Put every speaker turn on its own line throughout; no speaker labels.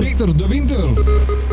Victor. De Winter.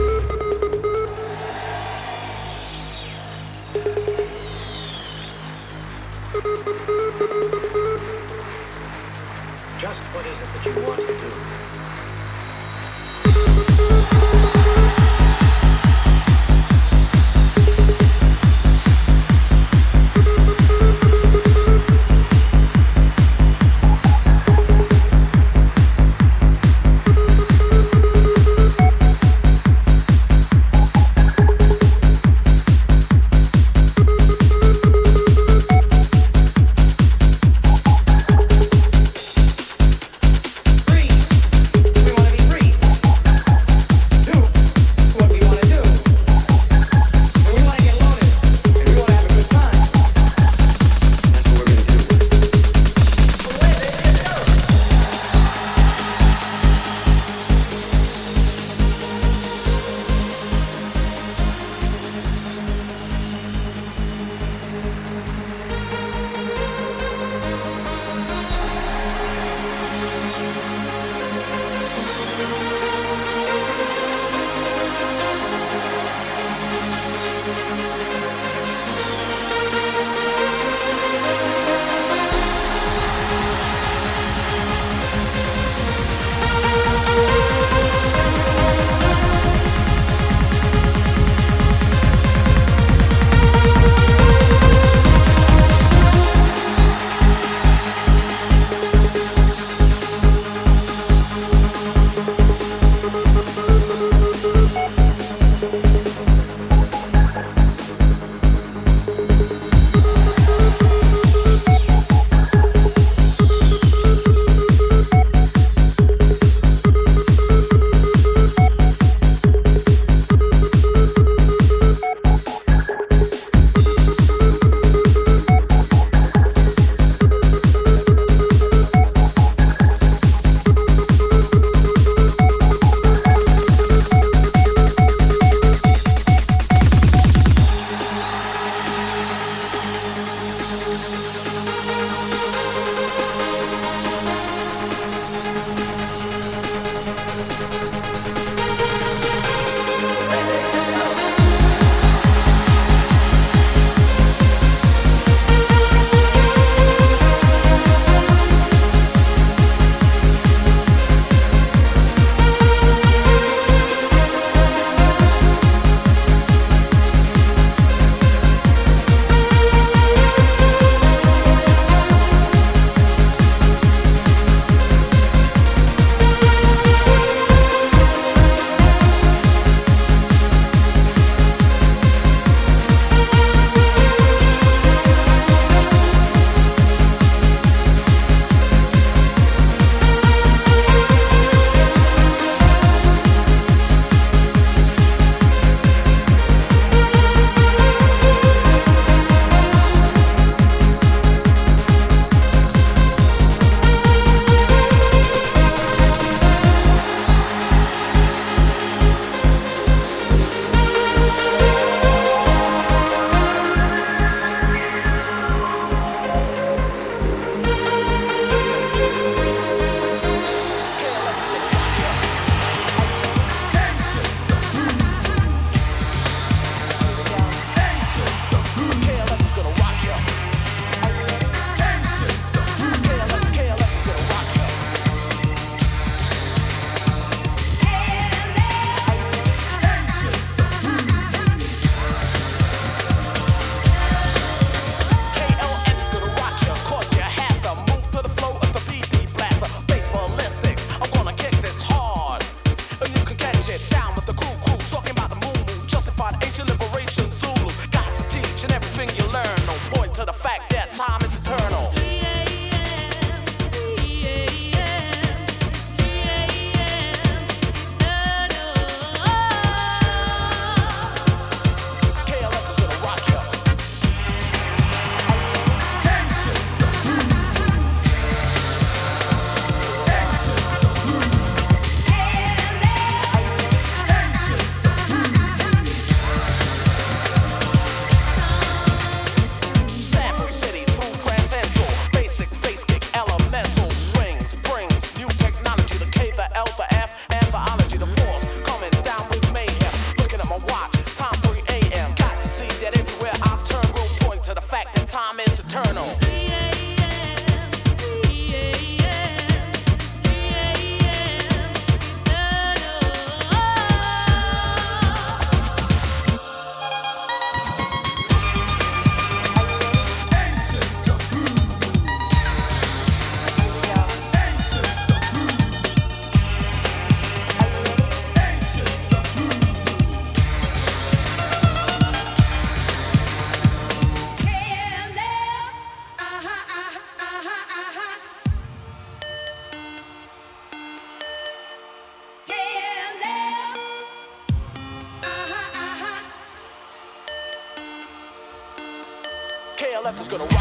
KLF is gonna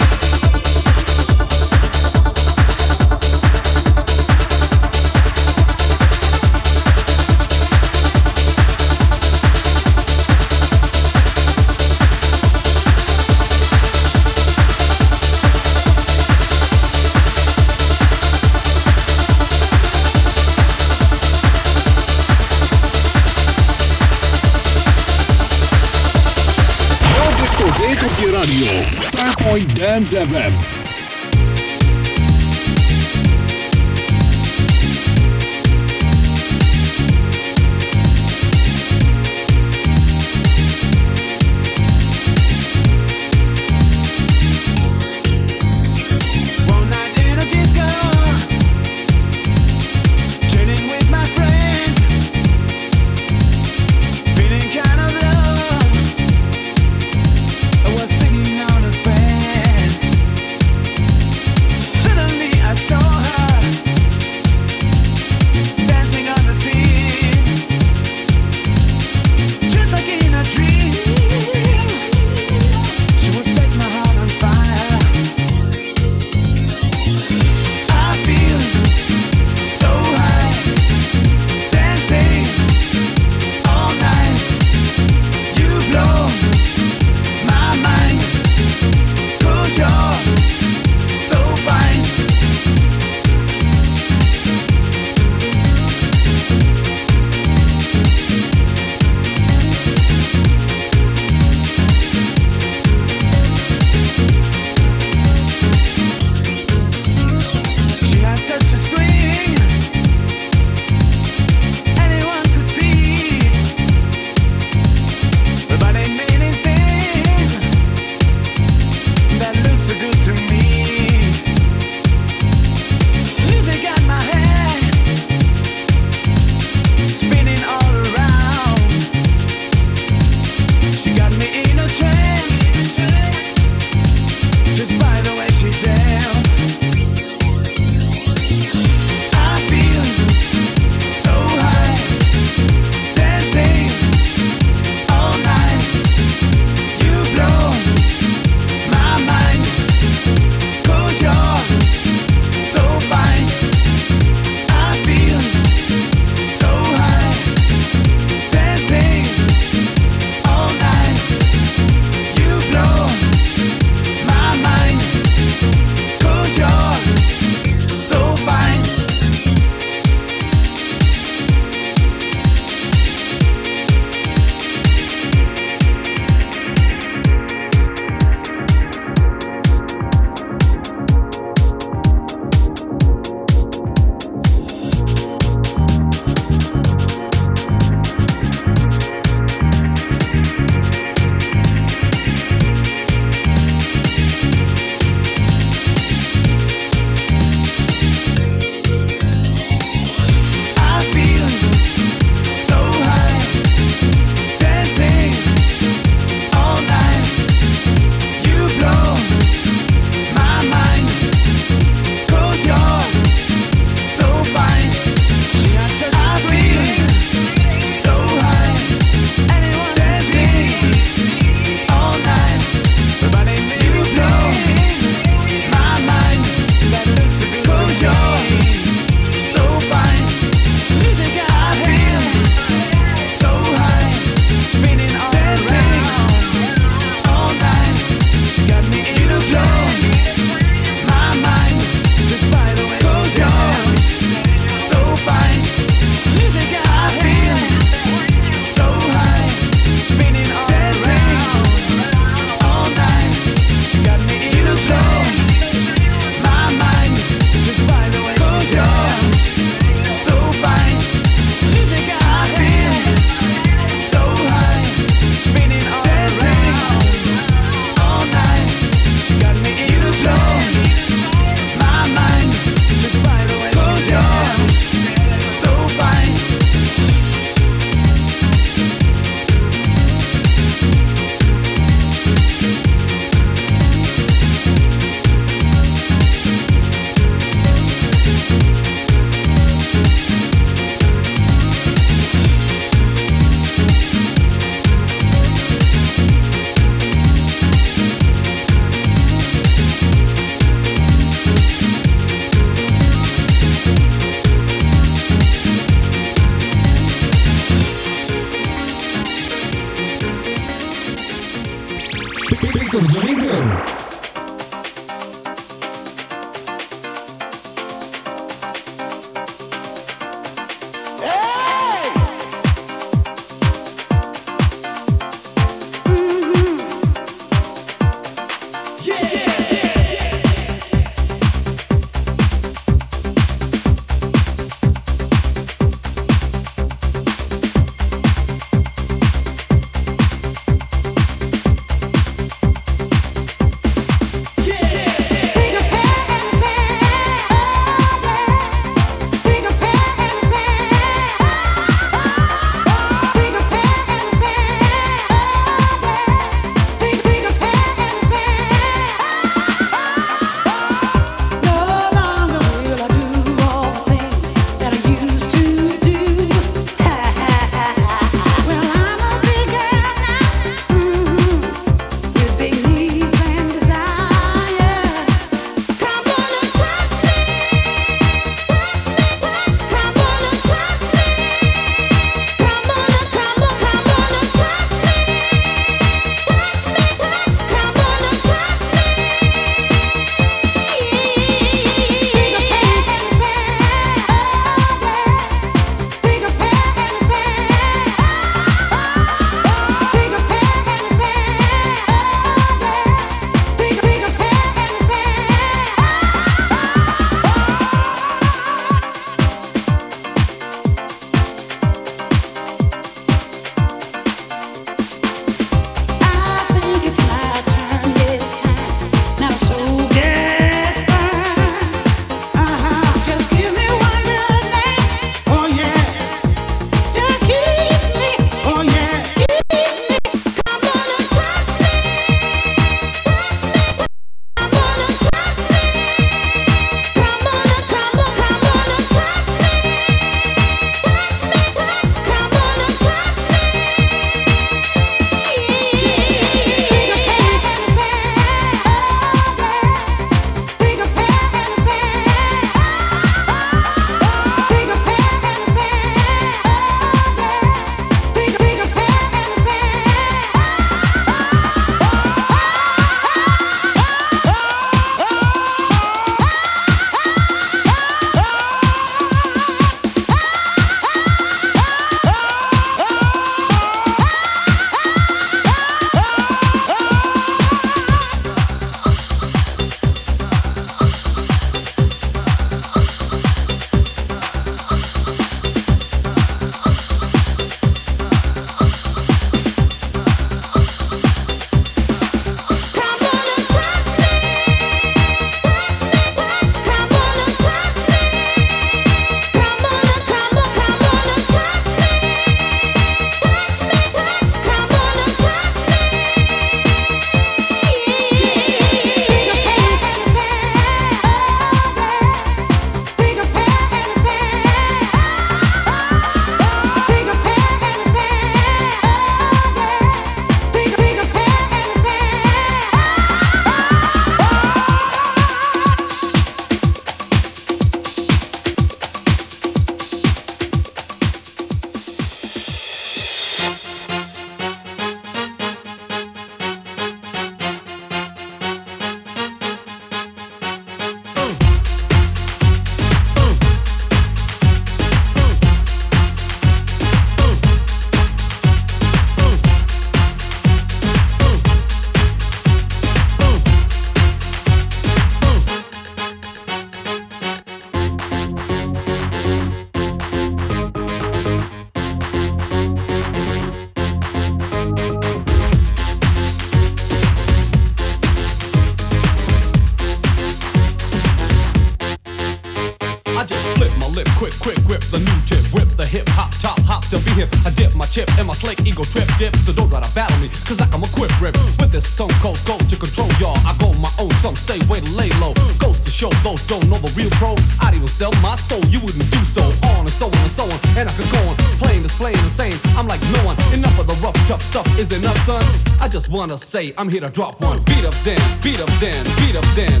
wanna say I'm here to drop one. Beat up then, beat up then, beat up then.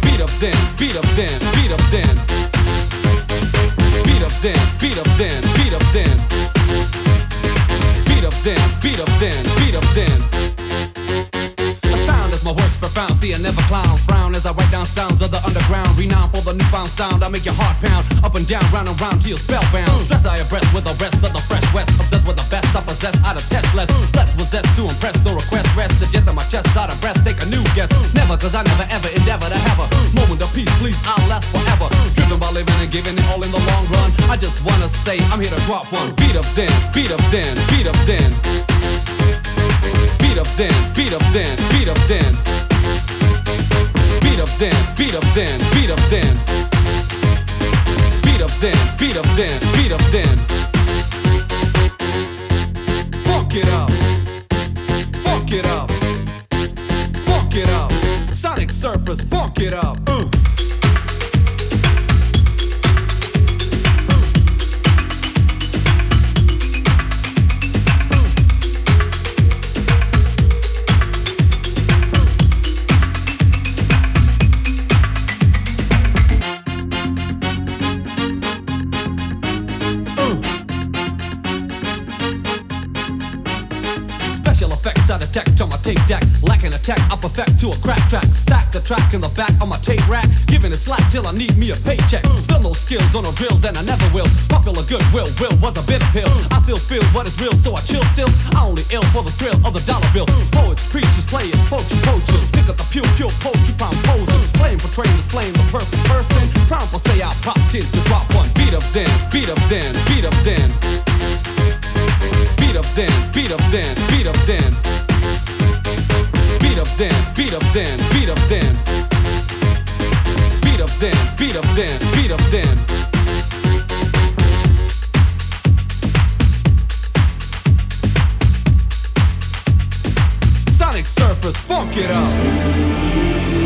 Beat up then, beat up then, beat up then. Beat up then, beat up then, beat up then. Beat up then, beat up then, beat up then. As my works profound. See, I never clown. Frown as I write down sounds of the underground. Renowned for the newfound sound. I make your heart pound. Up and down, round and round till you're spellbound. Stress I abreast with the rest of the fresh west. Obsessed with the best I possess out of test less. Blessed with zest to impress. No request rest. Suggest that my chest out of breath. Take a new guess. Never, cause I never ever endeavor to have a moment of peace. Please, I'll last forever. Driven by living and giving it all in the long run. I just wanna say I'm here to drop one. Beat up then, beat up then, beat up then. Beat up then, beat up then, beat up then. Beat up then, beat up then, beat up then. Beat up then, beat up then, beat up then. Funk it up. Funk it up. Funk it up. Sonic Surfers, funk it up. Uh. Attack, I perfect to a crack track. Stack the track in the back on my tape rack. Giving it slack till I need me a paycheck. Spill no skills on no drills, and I never will. Popular goodwill, will was a bitter pill. I still feel what is real, so I chill still. I only ill for the thrill of the dollar bill. Poets, preachers, players, poachers, poachers. Pick up the pure, pure poetry, prime posers. Playing for trainers, playing the perfect person. Proud for say I popped in to drop one. Beat up then, beat up then, beat up then. Beat up then, beat up then, beat up then. Beat up then, beat up then, beat up then. Beat up then, beat up then, beat up then. Sonic Surfers, funk it up.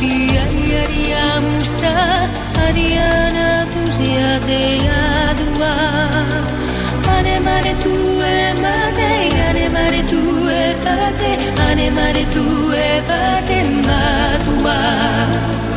Maki, haríamos ta, haríana tusia te adua. Ane mare tu e mate, ane tu e bate, ane mare tu e bate matua.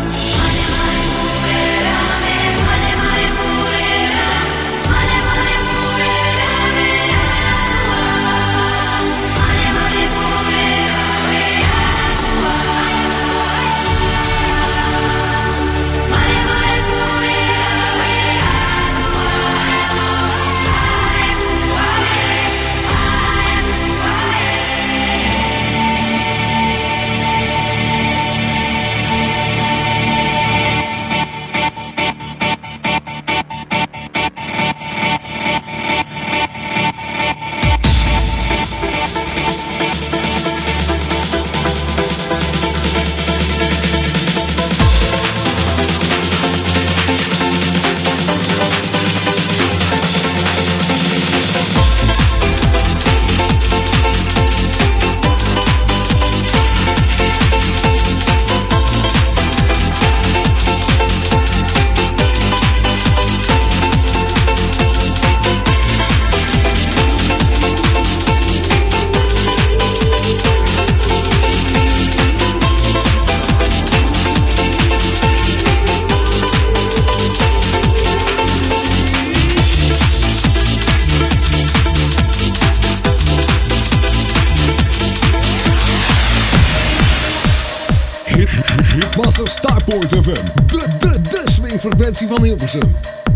Swingfrequentie van Hilversum.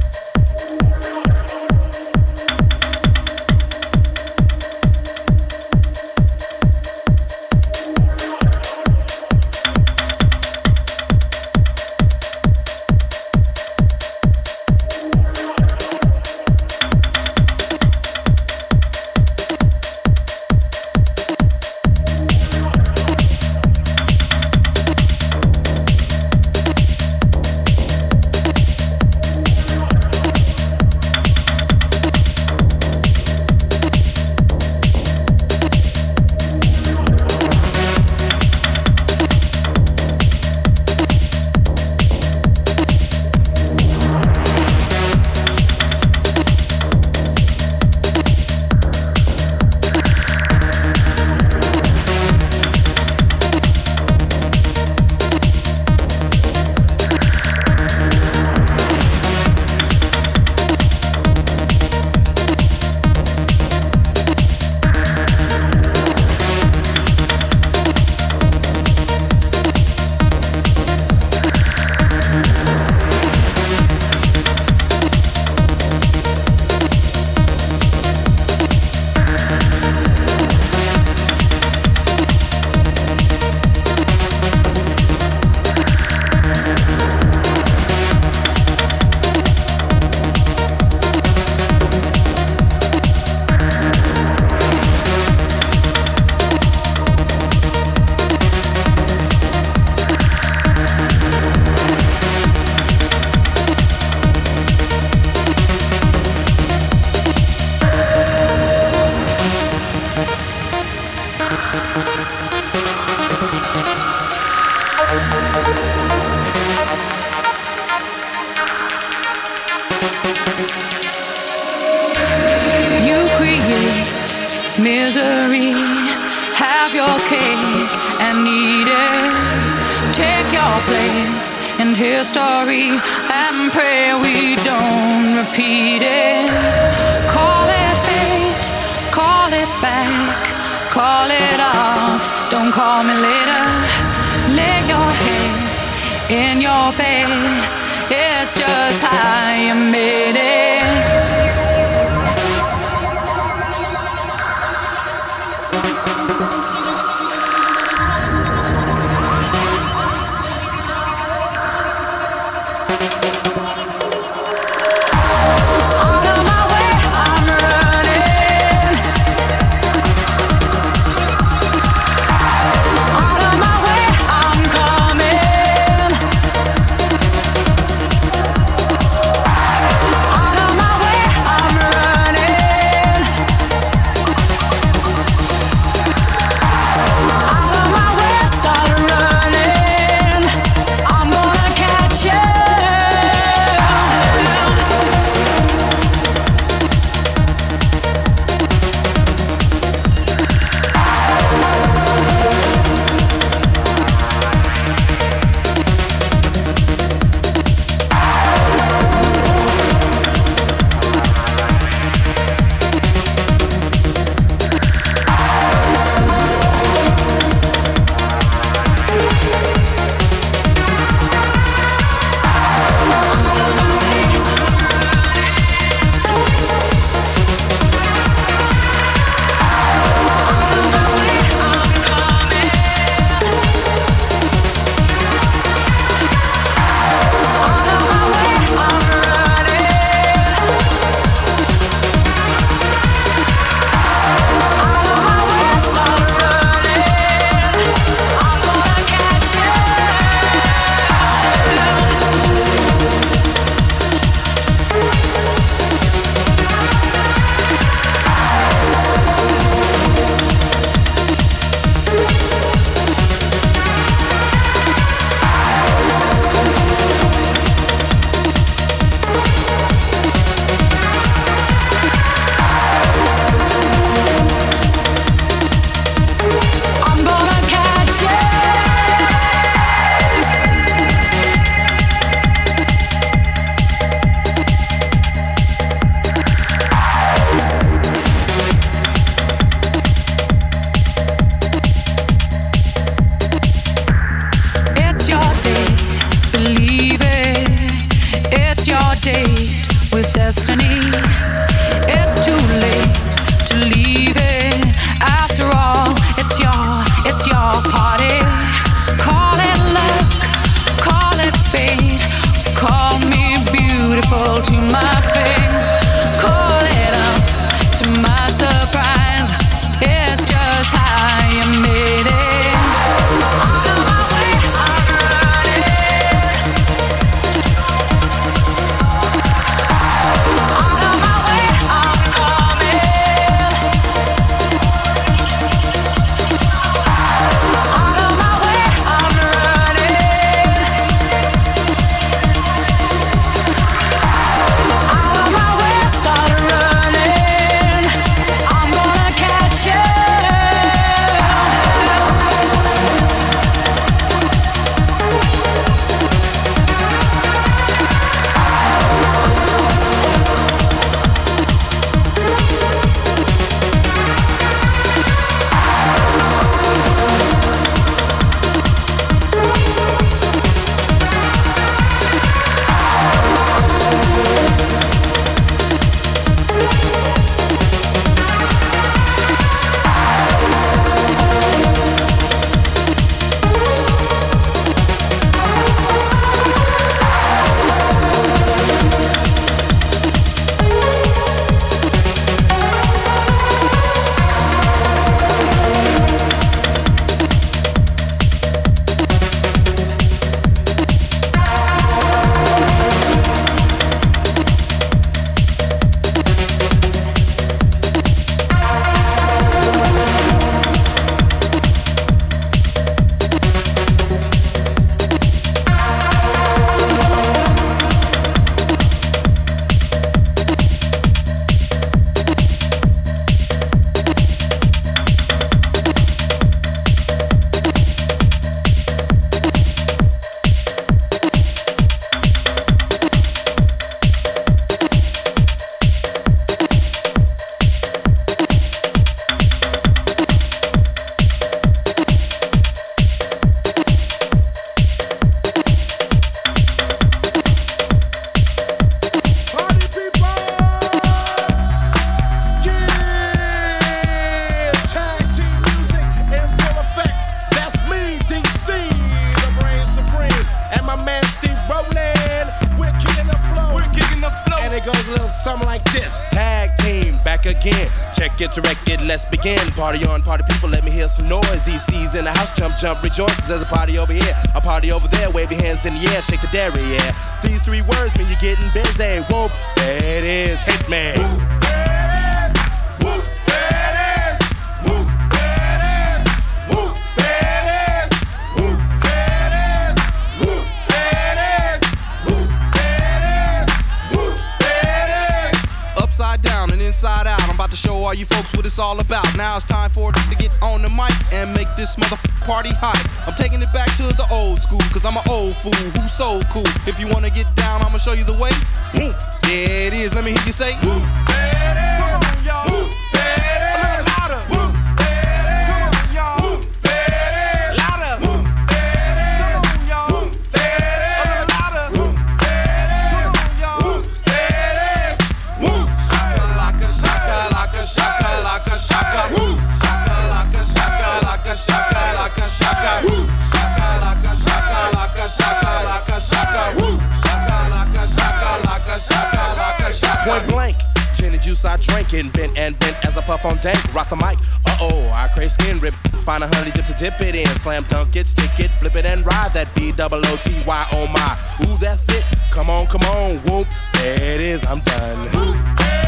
In history and pray we don't repeat it. Call it fate, call it back, call it off. Don't call me later. Lay your head in your bed. It's just how you made it.
Let's begin. Party on, party people, let me hear some noise. DC's in the house, jump, jump, rejoices. There's a party over here, a party over there. Wave your hands in the air, shake the dairy, yeah. These three words mean you're getting busy. Whoop, it is, Hitman.
It's all about. Now it's time for to get on the mic and make this mother party hot. I'm taking it back to the old school, cause I'm an old fool who's so cool. If you wanna get down, I'ma show you the way. Whoop, There it is, let me hear you say.
Juice I drink and bent and bent as I puff on dank. Rock the mic. Uh oh, I crave skin rip. Find a honey dip to dip it in. Slam dunk it, stick it, flip it and ride that B double O T Y. Oh my. Ooh, that's it. Come on, come on. Whoop. There it is. I'm done.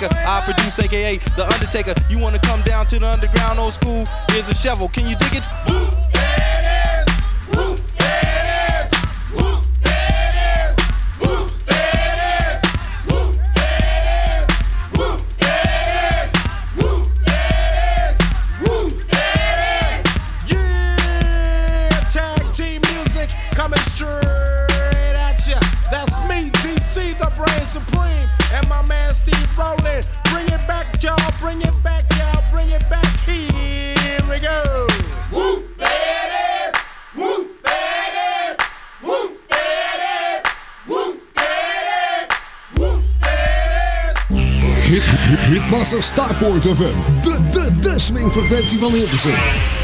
Taker. I produce, aka The Undertaker. You wanna come down to the underground old school? Here's a shovel. Can you dig it? Yeah,
Starpoint FM. De, de, de swingfrequentie van Hilversum.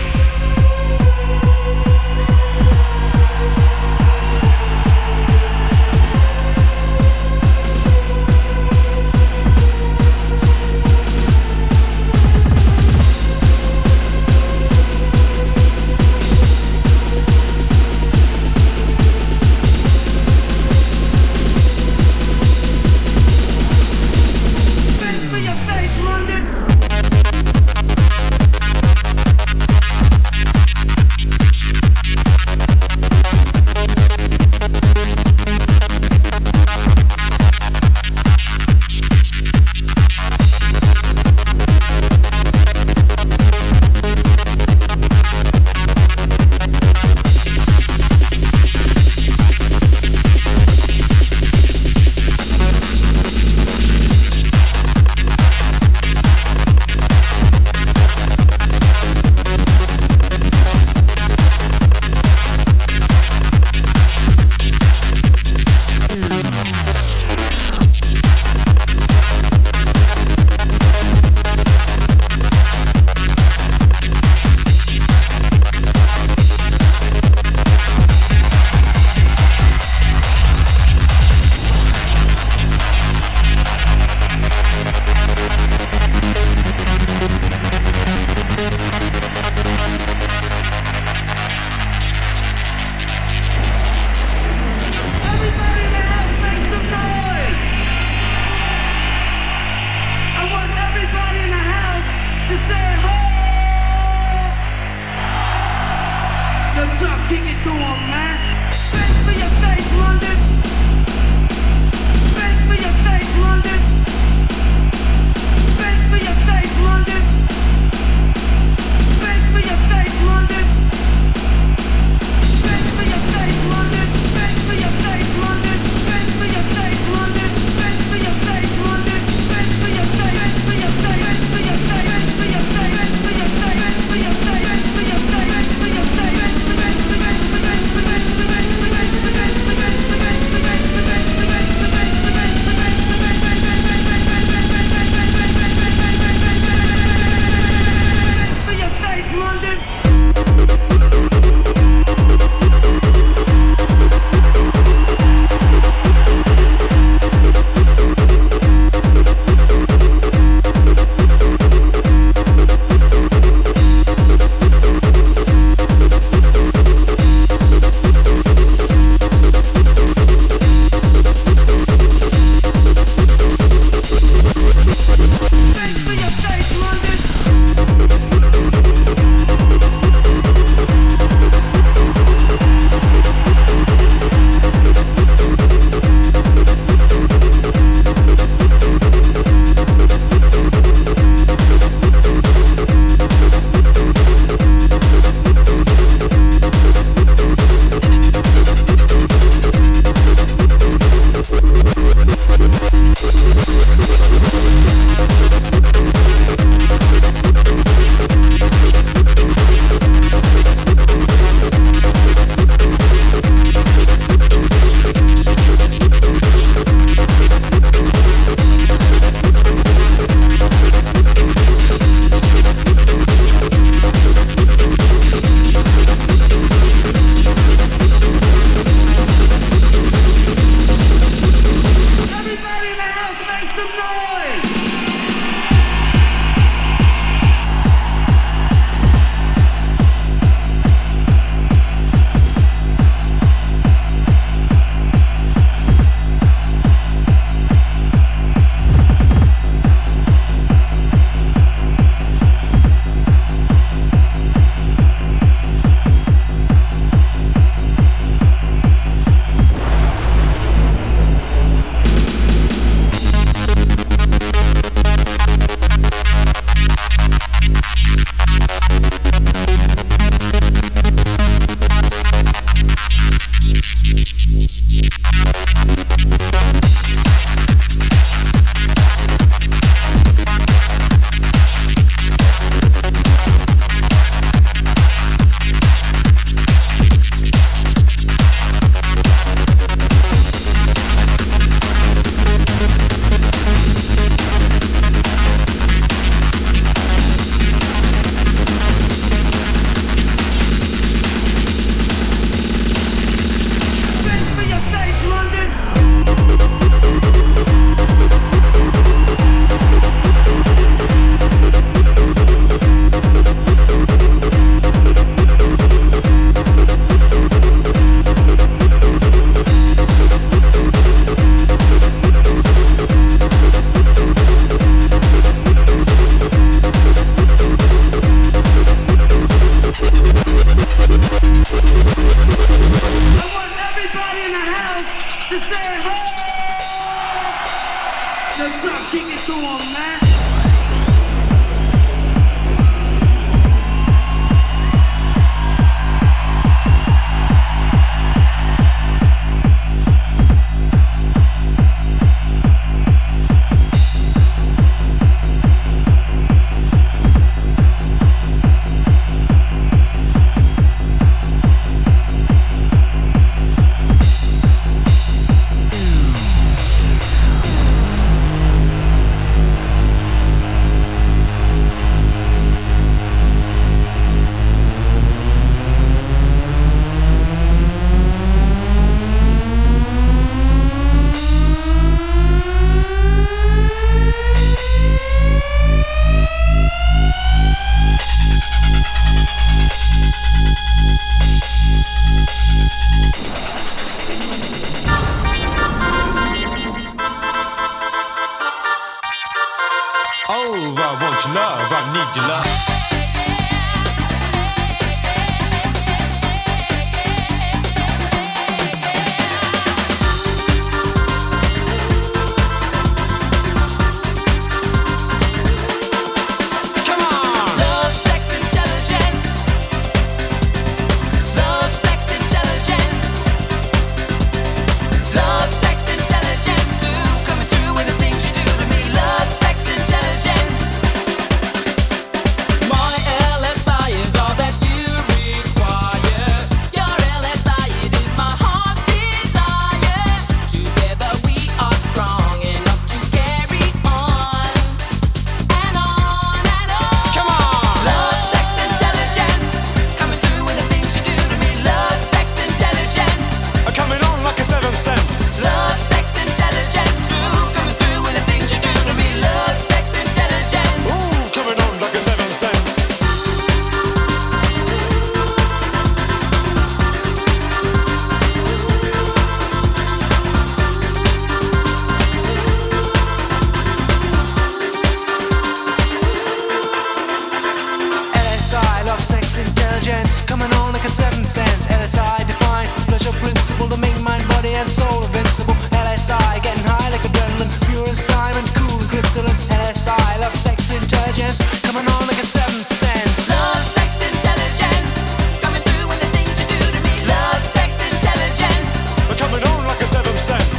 sense, intelligence coming on like a seventh sense. LSI defined pleasure principle to make mind, body, and soul invincible. LSI getting high like adrenaline, pure as diamond, cool and crystalline. LSI love, sex, intelligence coming on like a seventh sense. Love, sex, intelligence coming through when the things you do to
me. Love, sex, intelligence coming on like a seventh sense.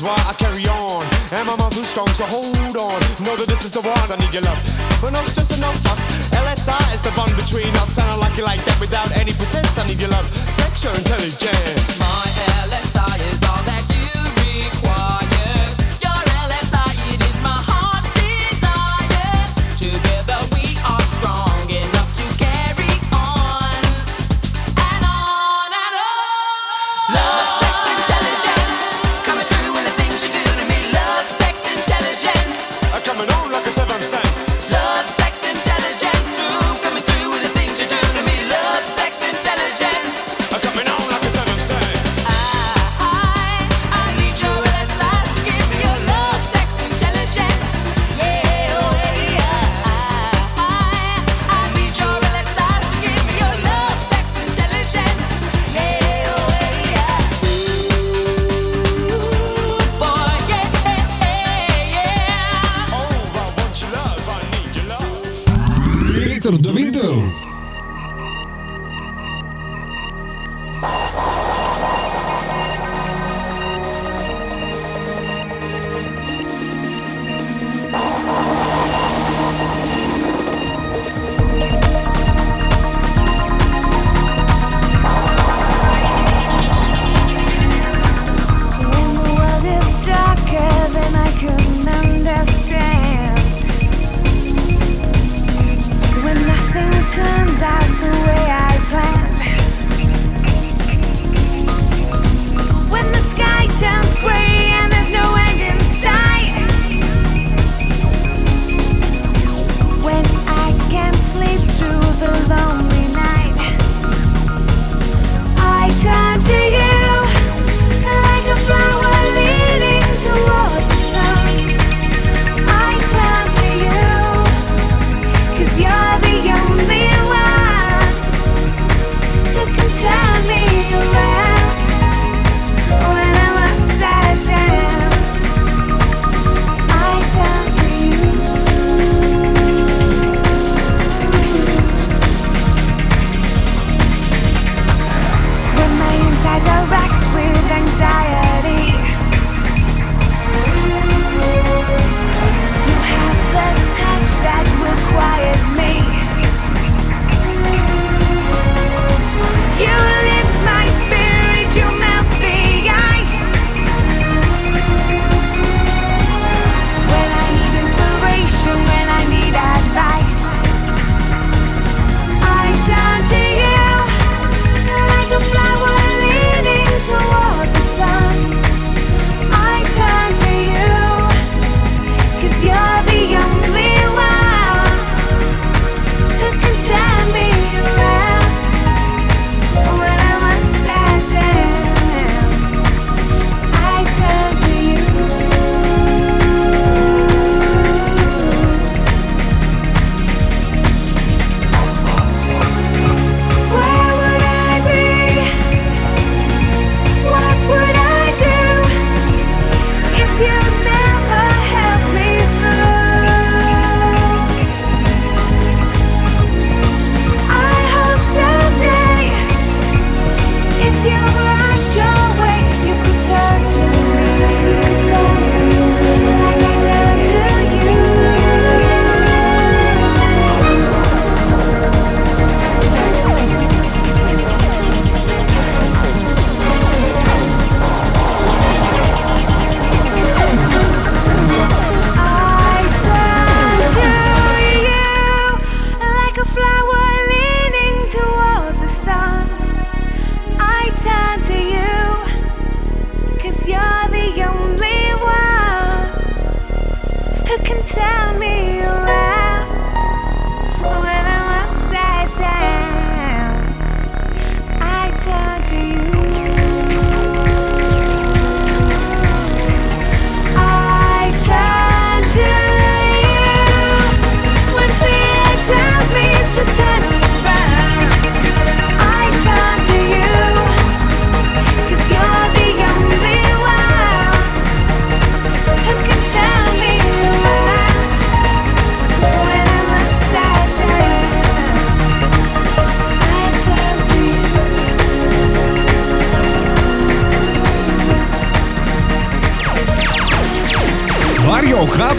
reasons why I carry on. And my mind's too strong, so hold on. Know that this is the one I need your love. But
no stress and no fuss. LSI is the bond between us.
And I like it like that without any pretense. I need your love. Sexual
intelligence.
My LSI is all that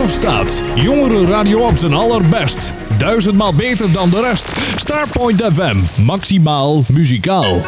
staat. Jongerenradio op zijn allerbest. Duizendmaal beter dan de rest. Starpoint FM, maximaal muzikaal.